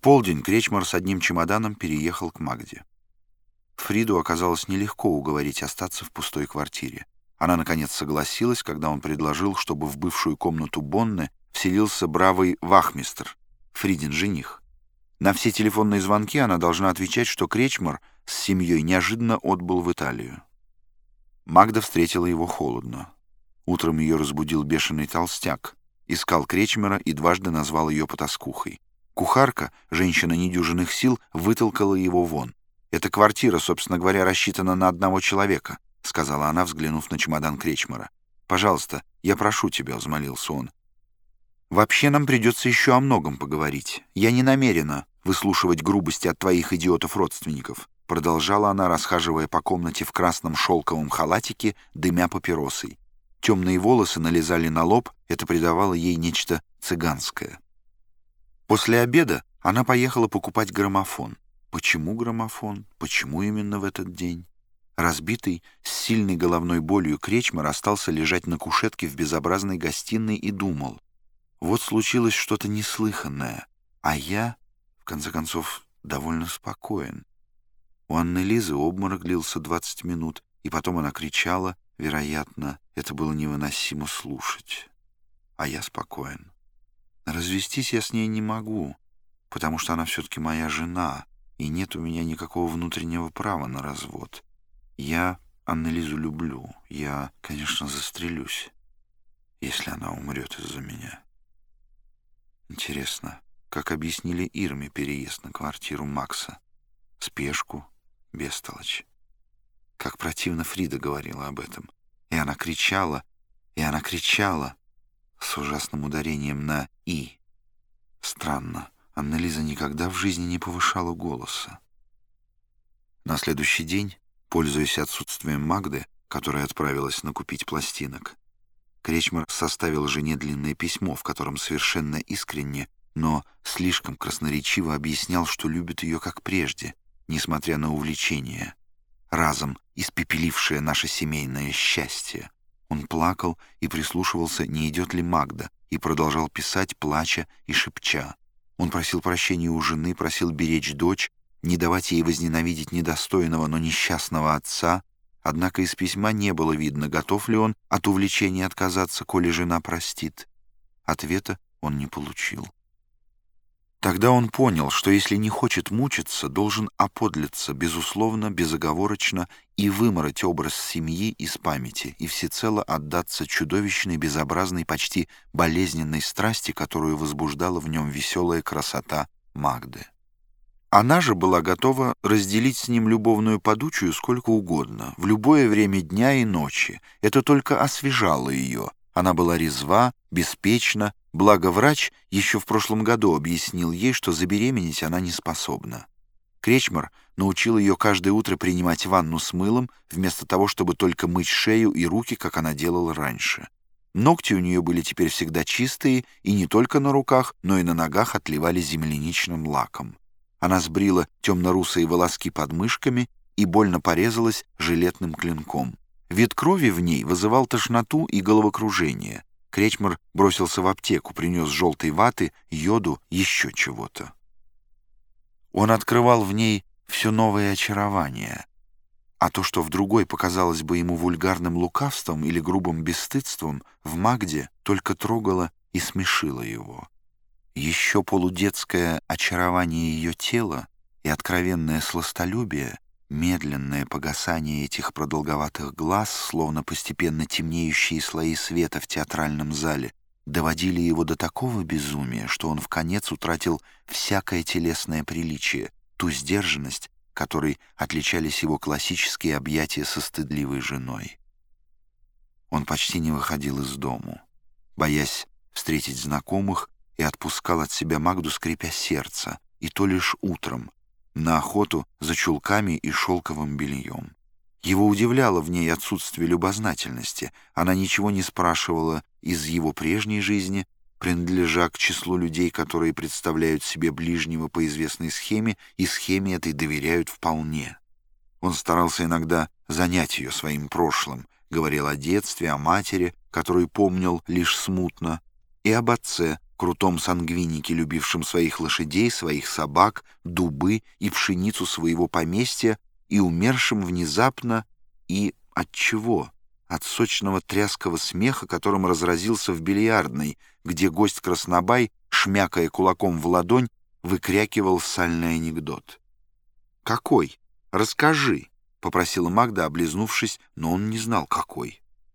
Полдень Кречмар с одним чемоданом переехал к Магде. Фриду оказалось нелегко уговорить остаться в пустой квартире. Она, наконец, согласилась, когда он предложил, чтобы в бывшую комнату Бонны вселился бравый вахмистр, Фридин жених. На все телефонные звонки она должна отвечать, что Кречмар с семьей неожиданно отбыл в Италию. Магда встретила его холодно. Утром ее разбудил бешеный толстяк, искал Кречмера и дважды назвал ее потаскухой. Кухарка, женщина недюжинных сил, вытолкала его вон. «Эта квартира, собственно говоря, рассчитана на одного человека», — сказала она, взглянув на чемодан Кречмара. «Пожалуйста, я прошу тебя», — взмолился он. «Вообще нам придется еще о многом поговорить. Я не намерена выслушивать грубости от твоих идиотов-родственников», — продолжала она, расхаживая по комнате в красном шелковом халатике, дымя папиросой. Темные волосы налезали на лоб, это придавало ей нечто цыганское. После обеда она поехала покупать граммофон. Почему граммофон? Почему именно в этот день? Разбитый, с сильной головной болью Кречмар остался лежать на кушетке в безобразной гостиной и думал. Вот случилось что-то неслыханное, а я, в конце концов, довольно спокоен. У Анны Лизы обморок длился 20 минут, и потом она кричала, вероятно, это было невыносимо слушать. А я спокоен. Развестись я с ней не могу, потому что она все-таки моя жена, и нет у меня никакого внутреннего права на развод. Я Аннелизу люблю. Я, конечно, застрелюсь, если она умрет из-за меня. Интересно, как объяснили Ирме переезд на квартиру Макса? Спешку, бестолочь. Как противно Фрида говорила об этом. И она кричала, и она кричала с ужасным ударением на «и». Странно. Анна-Лиза никогда в жизни не повышала голоса. На следующий день, пользуясь отсутствием Магды, которая отправилась накупить пластинок, Кречмар составил жене длинное письмо, в котором совершенно искренне, но слишком красноречиво объяснял, что любит ее как прежде, несмотря на увлечение, разом испепелившее наше семейное счастье. Он плакал и прислушивался, не идет ли Магда, и продолжал писать, плача и шепча. Он просил прощения у жены, просил беречь дочь, не давать ей возненавидеть недостойного, но несчастного отца. Однако из письма не было видно, готов ли он от увлечения отказаться, коли жена простит. Ответа он не получил. Тогда он понял, что если не хочет мучиться, должен оподлиться, безусловно, безоговорочно и вымороть образ семьи из памяти и всецело отдаться чудовищной, безобразной, почти болезненной страсти, которую возбуждала в нем веселая красота Магды. Она же была готова разделить с ним любовную подучую сколько угодно, в любое время дня и ночи. Это только освежало ее. Она была резва, беспечна, Благо врач еще в прошлом году объяснил ей, что забеременеть она не способна. Кречмар научил ее каждое утро принимать ванну с мылом, вместо того, чтобы только мыть шею и руки, как она делала раньше. Ногти у нее были теперь всегда чистые, и не только на руках, но и на ногах отливали земляничным лаком. Она сбрила темно-русые волоски под мышками и больно порезалась жилетным клинком. Вид крови в ней вызывал тошноту и головокружение — Кречмар бросился в аптеку, принес желтой ваты, йоду, еще чего-то. Он открывал в ней все новое очарование, а то, что в другой показалось бы ему вульгарным лукавством или грубым бесстыдством, в Магде только трогало и смешило его. Еще полудетское очарование ее тела и откровенное сластолюбие — Медленное погасание этих продолговатых глаз, словно постепенно темнеющие слои света в театральном зале, доводили его до такого безумия, что он в конец утратил всякое телесное приличие, ту сдержанность, которой отличались его классические объятия со стыдливой женой. Он почти не выходил из дому, боясь встретить знакомых, и отпускал от себя Магду, скрипя сердце, и то лишь утром, на охоту за чулками и шелковым бельем. Его удивляло в ней отсутствие любознательности. Она ничего не спрашивала из его прежней жизни, принадлежа к числу людей, которые представляют себе ближнего по известной схеме, и схеме этой доверяют вполне. Он старался иногда занять ее своим прошлым, говорил о детстве, о матери, которую помнил лишь смутно, и об отце, крутом сангвинике, любившем своих лошадей, своих собак, дубы и пшеницу своего поместья, и умершим внезапно и от чего? От сочного тряского смеха, которым разразился в бильярдной, где гость Краснобай, шмякая кулаком в ладонь, выкрякивал сальный анекдот. «Какой? Расскажи!» — попросила Магда, облизнувшись, но он не знал, какой.